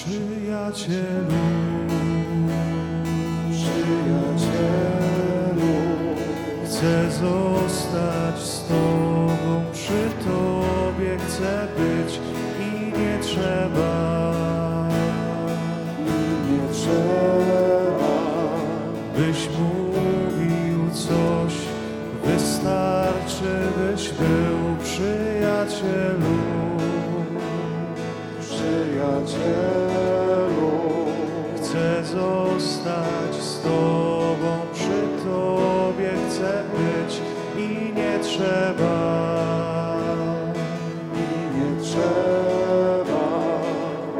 Przyjacielu, Przyjacielu, chcę zostać z Tobą, przy Tobie chcę być i nie trzeba, i nie trzeba, byś mówił coś, wystarczy, byś był przyjacielu. przyjacielu,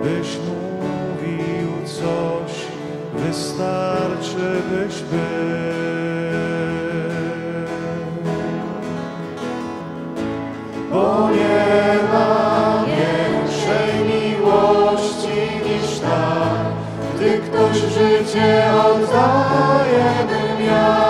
byś mówił coś, wystarczy, byś był. Bo nie ma większej miłości niż ta, gdy ktoś życie oddaje, bym ja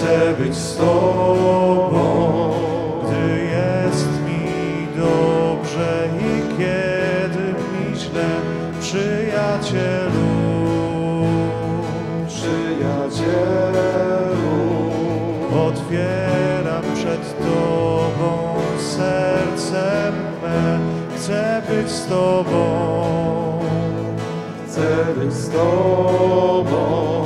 chcę być z Tobą, gdy jest mi dobrze i kiedy mi źle, przyjacielu. przyjacielu, Otwieram przed Tobą serce me, chcę być z Tobą. chcę być z Tobą,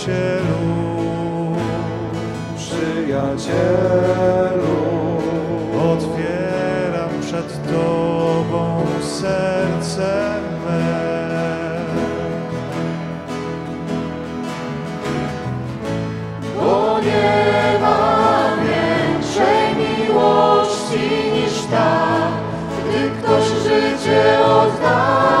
przyjacielu, przyjacielu, otwieram przed Tobą serce me. Bo nie ma większej miłości niż ta, gdy ktoś życie oddaje,